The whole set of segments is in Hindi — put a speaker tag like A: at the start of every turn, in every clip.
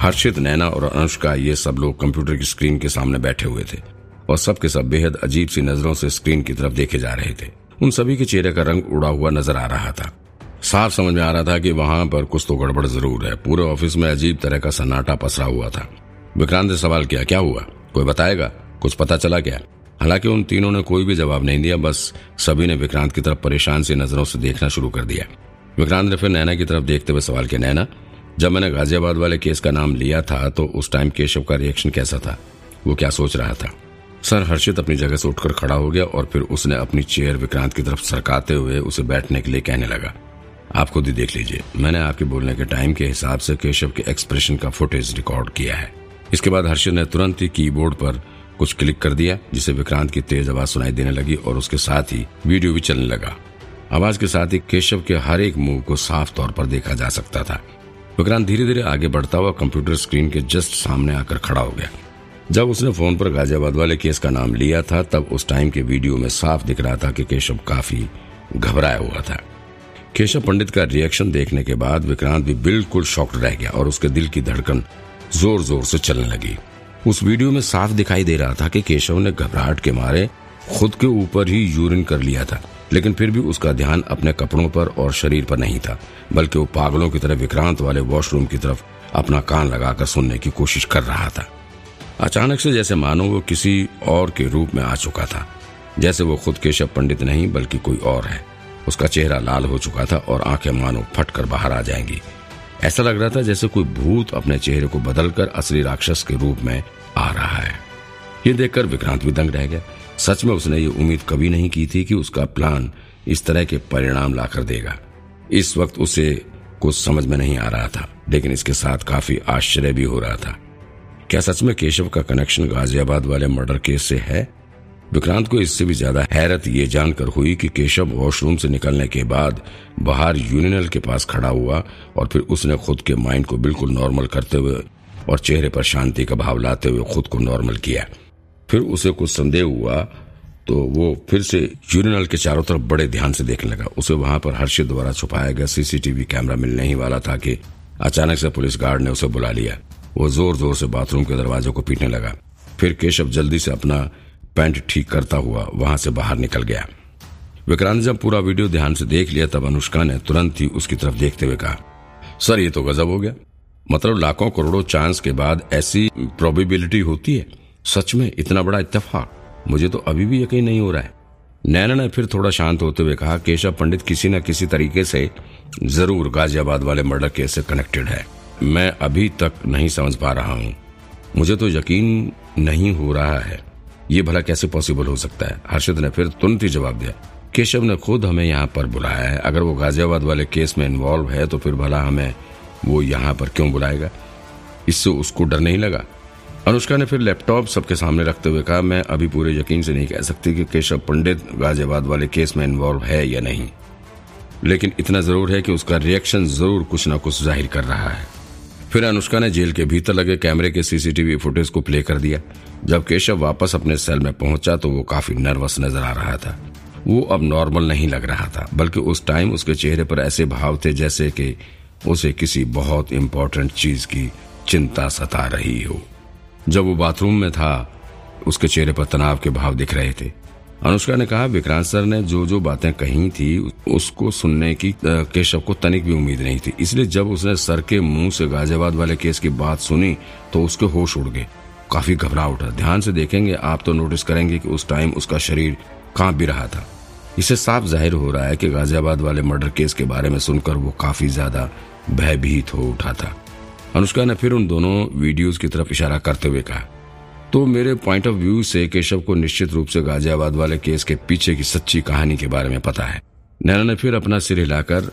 A: हर्षित, नैना और अनुष्का ये सब लोग कंप्यूटर की स्क्रीन के सामने बैठे हुए थे और सब के सब बेहद अजीब सी नज़रों से स्क्रीन की तरफ़ देखे जा रहे थे। उन सभी के चेहरे का रंग उड़ा हुआ नज़र आ रहा था। साफ़ समझ में आ रहा था कि वहाँ पर कुछ तो गड़बड़ ज़रूर है। पूरे ऑफ़िस में अजीब तरह का सन्नाटा पसरा हुआ था। विक्रांत ने सवाल किया, क्या हुआ? कोई बताएगा? कुछ पता चला क्या? हालाँकि उन तीनों ने कोई भी जवाब नहीं दिया, बस सभी ने विक्रांत की तरफ़ परेशान सी नज़रों से देखना शुरू कर दिया। विक्रांत ने फिर नैना की तरफ़ देखते हुए सवाल किया, नैना जब मैंने गाजियाबाद वाले केस का नाम लिया था तो उस टाइम केशव का रिएक्शन कैसा था? वो क्या सोच रहा था? सर, हर्षित अपनी जगह से उठकर खड़ा हो गया और फिर उसने अपनी चेयर विक्रांत की तरफ़ सरकाते हुए उसे बैठने के लिए कहने लगा, आप खुद ही देख लीजिए। मैंने आपके बोलने के टाइम के हिसाब से केशव के एक्सप्रेशन का फुटेज रिकॉर्ड किया है। इसके बाद हर्षित ने तुरंत ही कीबोर्ड पर कुछ क्लिक कर दिया, जिसे विक्रांत की तेज आवाज़ सुनाई देने लगी और उसके साथ ही वीडियो भी चलने लगा। आवाज़ के साथ ही केशव के हर एक मुँह को साफ़ तौर पर देखा जा सकता था। विक्रांत धीरे धीरे आगे बढ़ता हुआ कंप्यूटर स्क्रीन के जस्ट सामने आकर खड़ा हो गया। जब उसने फ़ोन पर गाजियाबाद वाले केस का नाम लिया था, तब उस टाइम के वीडियो में साफ़ दिख रहा था कि केशव काफ़ी घबराया हुआ था। केशव पंडित का रिएक्शन देखने के बाद विक्रांत भी बिल्कुल शॉक्ड रह गया और उसके दिल की धड़कन ज़ोर ज़ोर से चलने लगी। उस वीडियो में साफ़ दिखाई दे रहा था कि केशव ने घबराहट के मारे खुद के ऊपर ही यूरिन कर लिया था। लेकिन फिर भी उसका ध्यान अपने कपड़ों पर और शरीर पर नहीं था, बल्कि वो पागलों की तरह विक्रांत वाले वॉशरूम की तरफ़ अपना कान लगाकर सुनने की कोशिश कर रहा था। अचानक से जैसे मानो वो किसी और के रूप में आ चुका था, जैसे वो खुद केशव पंडित नहीं, बल्कि कोई और है। उसका चेहरा लाल हो चुका था और आँखें मानो फटकर बाहर आ जाएँगी। ऐसा लग रहा था जैसे कोई भूत अपने चेहरे को बदलकर असली राक्षस के रूप में आ रहा है। ये देखकर विक्रांत भी दंग रह गया। सच में उसने ये उम्मीद कभी नहीं की थी कि उसका प्लान इस तरह के परिणाम लाकर देगा। इस वक्त उसे कुछ समझ में नहीं आ रहा था, लेकिन इसके साथ काफ़ी आश्चर्य भी हो रहा था। क्या सच में केशव का कनेक्शन गाजियाबाद वाले मर्डर केस से है? विक्रांत को इससे भी ज़्यादा हैरत ये जानकर हुई कि केशव वॉशरूम से निकलने के बाद बाहर यूनिनल के पास खड़ा हुआ और फिर उसने खुद के माइंड को बिल्कुल नॉर्मल करते हुए और चेहरे पर शांति का भाव लाते हुए खुद को नॉर्मल किया। फिर उसे कुछ संदेह हुआ तो वो फिर से यूरिनल के चारों तरफ़ बड़े ध्यान से देखने लगा। उसे वहाँ पर हर्षित द्वारा छुपाया गया सीसीटीवी कैमरा मिलने ही वाला था कि अचानक से पुलिस गार्ड ने उसे बुला लिया। वो ज़ोर ज़ोर से बाथरूम के दरवाजे को पीटने लगा। फिर केशव जल्दी से अपना पैंट ठीक करता हुआ वहाँ से बाहर निकल गया। विक्रांत जब पूरा वीडियो ध्यान से देख लिया, तब अनुष्का ने तुरंत ही उसकी तरफ़ देखते हुए कहा, सर, ये तो गजब हो गया। मतलब लाखों करोड़ों चांस के बाद ऐसी प्रोबेबिलिटी होती है? सच में इतना बड़ा इत्तेफाक? मुझे तो अभी भी यकीन नहीं हो रहा है। नैना ने फिर थोड़ा शांत होते हुए कहा, केशव पंडित किसी न किसी तरीके से ज़रूर गाजियाबाद वाले मर्डर केस से कनेक्टेड है। मैं अभी तक नहीं समझ पा रहा हूँ। मुझे तो यकीन नहीं हो रहा है। ये भला कैसे पॉसिबल हो सकता है? हर्षद ने फिर तुरंत ही जवाब दिया। केशव ने खुद हमें यहाँ पर बुलाया है। अगर वो गाजियाबाद वाले केस में इन्वॉल्व है तो फिर भला हमें वो यहाँ पर क्यों बुलाएगा? इससे उसको डर नहीं लगा। अनुष्का ने फिर लैपटॉप सबके सामने रखते हुए कहा, मैं अभी पूरे यकीन से नहीं कह सकती कि केशव पंडित गाजियाबाद वाले केस में इन्वॉल्व है या नहीं। लेकिन इतना ज़रूर है कि उसका रिएक्शन ज़रूर कुछ न कुछ ज़ाहिर कर रहा है। फिर अनुष्का ने जेल के भीतर लगे कैमरे के सीसीटीवी फुटेज को प्ले कर दिया। जब केशव वापस अपने सेल में पहुँचा तो वो काफ़ी नर्वस नज़र आ रहा था। वो अब नॉर्मल नहीं लग रहा था, बल्कि उस टाइम उसके चेहरे पर ऐसे भाव थे जैसे कि उसे किसी बहुत इम्पोर्टेंट चीज़ की चिंता सता रही हो। जब वो बाथरूम में था, उसके चेहरे पर तनाव के भाव दिख रहे थे। अनुष्का ने कहा, विक्रांत सर ने जो जो बातें कही थी, उसको सुनने की केशव को तनिक भी उम्मीद नहीं थी। इसलिए जब उसने सर के मुँह से गाजियाबाद वाले केस की बात सुनी तो उसके होश उड़ गए। काफ़ी घबरा उठा। ध्यान से देखेंगे, आप तो नोटिस करेंगे कि उस टाइम उसका शरीर काँप भी रहा था। इसे साफ़ ज़ाहिर हो रहा है कि गाजियाबाद वाले मर्डर केस के बारे में सुनकर वो काफ़ी ज़्यादा भयभीत हो उठा था। अनुष्का ने फिर उन दोनों वीडियोस की तरफ़ इशारा करते हुए कहा तो मेरे पॉइंट ऑफ़ व्यू से केशव को निश्चित रूप से गाजियाबाद वाले केस के पीछे की सच्ची कहानी के बारे में पता है। नैना ने फिर अपना सिर हिलाकर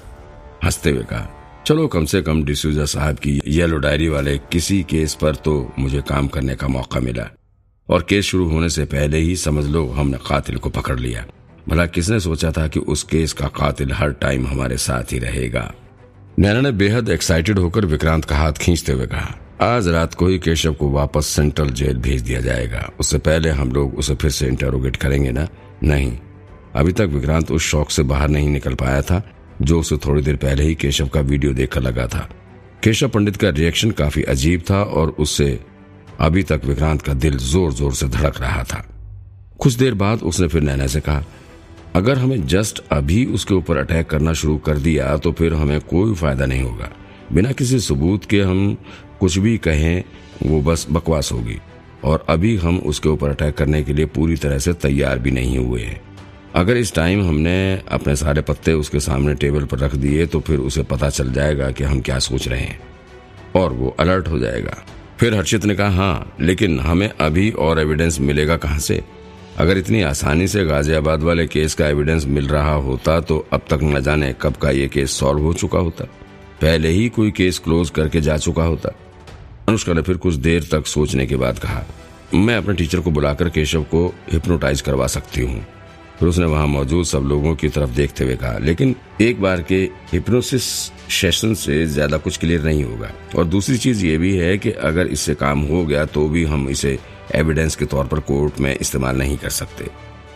A: हँसते हुए कहा, चलो, कम से कम डिसूजा साहब की येलो डायरी वाले किसी केस पर तो मुझे काम करने का मौका मिला। और केस शुरू होने से पहले ही समझ लो, हमने कातिल को पकड़ लिया। भला किसने सोचा था कि उस केस का कातिल हर टाइम हमारे साथ ही रहेगा? नैना ने बेहद एक्साइटेड होकर विक्रांत का हाथ खींचते हुए कहा, आज रात को ही केशव को वापस सेंट्रल जेल भेज दिया जाएगा। उससे पहले हम लोग उसे फिर से इंटरोगेट करेंगे ना? नहीं। अभी तक विक्रांत उस शौक से बाहर नहीं निकल पाया था, जो उसे थोड़ी देर पहले ही केशव का वीडियो देखकर लगा था। केशव पंडित का रिएक्शन काफ़ी अजीब था और उससे अभी तक विक्रांत का दिल ज़ोर ज़ोर से धड़क रहा था। कुछ देर बाद उसने फिर नैना से कहा अगर हमें जस्ट अभी उसके ऊपर अटैक करना शुरू कर दिया तो फिर हमें कोई फ़ायदा नहीं होगा। बिना किसी सबूत के हम कुछ भी कहें, वो बस बकवास होगी। और अभी हम उसके ऊपर अटैक करने के लिए पूरी तरह से तैयार भी नहीं हुए हैं। अगर इस टाइम हमने अपने सारे पत्ते उसके सामने टेबल पर रख दिए तो फिर उसे पता चल जाएगा कि हम क्या सोच रहे हैं। और वो अलर्ट हो जाएगा। फिर हर्षित ने कहा हाँ लेकिन हमें अभी और एविडेंस मिलेगा कहाँ से? अगर इतनी आसानी से गाजियाबाद वाले केस का एविडेंस मिल रहा होता तो अब तक न जाने कब का ये केस सॉल्व हो चुका होता। पहले ही कोई केस क्लोज करके जा चुका होता। अनुष्का ने फिर कुछ देर तक सोचने के बाद कहा, मैं अपने टीचर को बुलाकर केशव को हिप्नोटाइज करवा सकती हूँ। फिर उसने वहाँ मौजूद सब लोगों की तरफ़ देखते हुए कहा, लेकिन एक बार के हिप्नोसिस सेशन से ज़्यादा कुछ क्लियर नहीं होगा। और दूसरी चीज़ ये भी है कि अगर इससे काम हो गया तो भी हम इसे एविडेंस के तौर पर कोर्ट में इस्तेमाल नहीं कर सकते।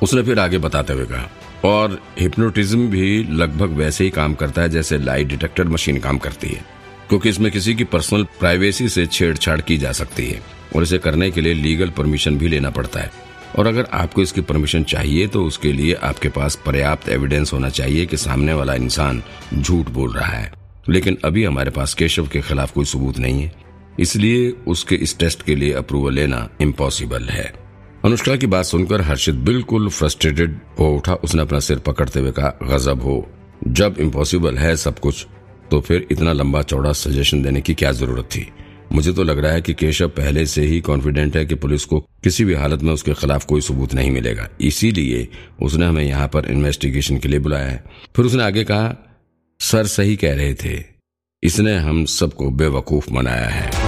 A: उसने फिर आगे बताते हुए कहा, और हिप्नोटिज्म भी लगभग वैसे ही काम करता है जैसे लाई डिटेक्टर मशीन काम करती है, क्योंकि इसमें किसी की पर्सनल प्राइवेसी से छेड़छाड़ की जा सकती है और इसे करने के लिए लीगल परमिशन भी लेना पड़ता है। और अगर आपको इसकी परमिशन चाहिए तो उसके लिए आपके पास पर्याप्त एविडेंस होना चाहिए कि सामने वाला इंसान झूठ बोल रहा है। लेकिन अभी हमारे पास केशव के खिलाफ कोई सबूत नहीं है। इसलिए उसके इस टेस्ट के लिए अप्रूवल लेना इम्पॉसिबल है। अनुष्का की बात सुनकर हर्षित बिल्कुल फ्रस्ट्रेटेड हो उठा। उसने अपना सिर पकड़ते हुए कहा, गजब हो। जब इम्पॉसिबल है सब कुछ तो फिर इतना लंबा चौड़ा सजेशन देने की क्या ज़रूरत थी? मुझे तो लग रहा है कि केशव पहले से ही कॉन्फिडेंट है कि पुलिस को किसी भी हालत में उसके खिलाफ कोई सबूत नहीं मिलेगा। इसीलिए उसने हमें यहाँ पर इन्वेस्टिगेशन के लिए बुलाया है। फिर उसने आगे कहा, सर सही कह रहे थे। इसने हम सबको बेवकूफ़ बनाया है।